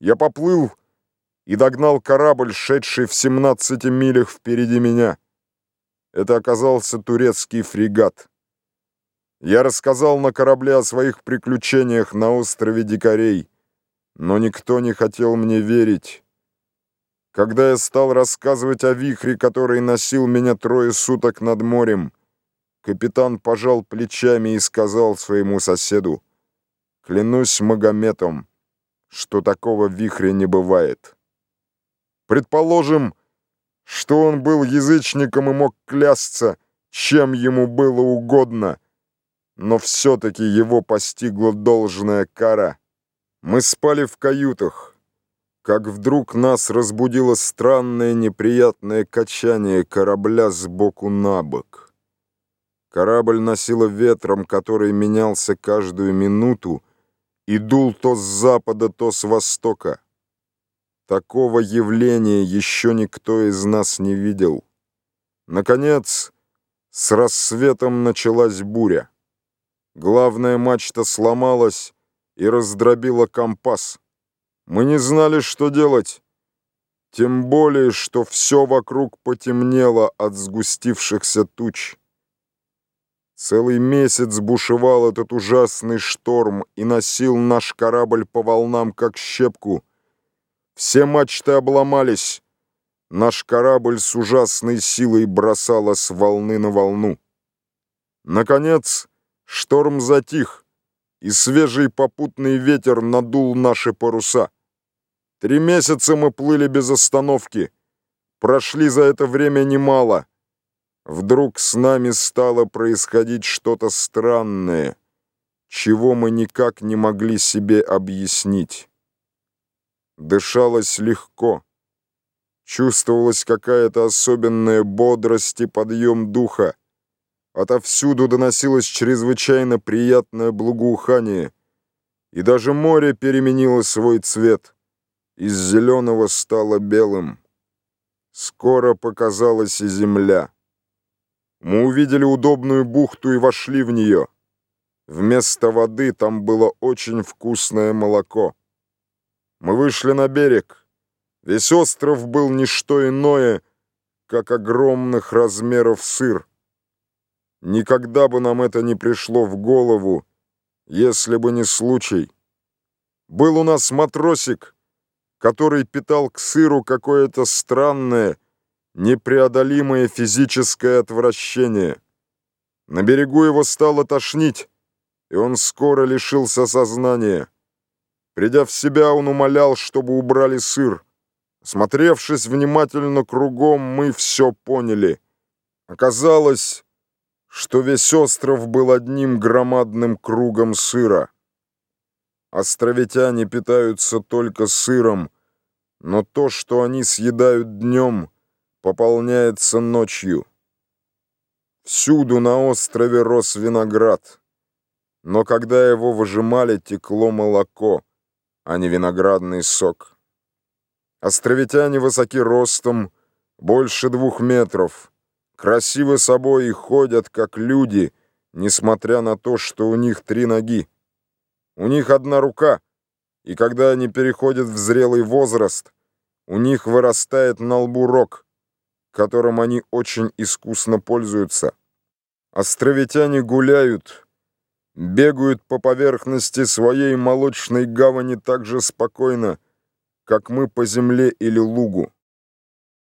Я поплыл и догнал корабль, шедший в 17 милях впереди меня. Это оказался турецкий фрегат. Я рассказал на корабле о своих приключениях на острове Дикарей, но никто не хотел мне верить. Когда я стал рассказывать о вихре, который носил меня трое суток над морем, капитан пожал плечами и сказал своему соседу, «Клянусь Магометом, что такого вихря не бывает. Предположим, что он был язычником и мог клясться, чем ему было угодно, но все-таки его постигла должная кара. Мы спали в каютах, как вдруг нас разбудило странное неприятное качание корабля сбоку на бок. Корабль носило ветром, который менялся каждую минуту и дул то с запада, то с востока. Такого явления еще никто из нас не видел. Наконец, с рассветом началась буря. Главная мачта сломалась и раздробила компас. Мы не знали, что делать. Тем более, что все вокруг потемнело от сгустившихся туч. Целый месяц бушевал этот ужасный шторм и носил наш корабль по волнам, как щепку — все мачты обломались. Наш корабль с ужасной силой бросало с волны на волну. Наконец, шторм затих, и свежий попутный ветер надул наши паруса. Три месяца мы плыли без остановки. Прошли за это время немало. Вдруг с нами стало происходить что-то странное, чего мы никак не могли себе объяснить. Дышалось легко. Чувствовалась какая-то особенная бодрость и подъем духа. Отовсюду доносилось чрезвычайно приятное благоухание. И даже море переменило свой цвет. Из зеленого стало белым. Скоро показалась и земля. Мы увидели удобную бухту и вошли в нее. Вместо воды там было очень вкусное молоко. Мы вышли на берег. Весь остров был не что иное, как огромных размеров сыр. Никогда бы нам это не пришло в голову, если бы не случай. Был у нас матросик, который питал к сыру какое-то странное, непреодолимое физическое отвращение. На берегу его стало тошнить, и он скоро лишился сознания. Придя в себя, он умолял, чтобы убрали сыр. Смотревшись внимательно кругом, мы все поняли. Оказалось, что весь остров был одним громадным кругом сыра. Островитяне питаются только сыром, но то, что они съедают днем, пополняется ночью. Всюду на острове рос виноград, но когда его выжимали, текло молоко а не виноградный сок. Островитяне высоки ростом, больше двух метров, красивы собой и ходят, как люди, несмотря на то, что у них три ноги. У них одна рука, и когда они переходят в зрелый возраст, у них вырастает на лбу рог, которым они очень искусно пользуются. Островитяне гуляют, бегают по поверхности своей молочной гавани так же спокойно, как мы по земле или лугу.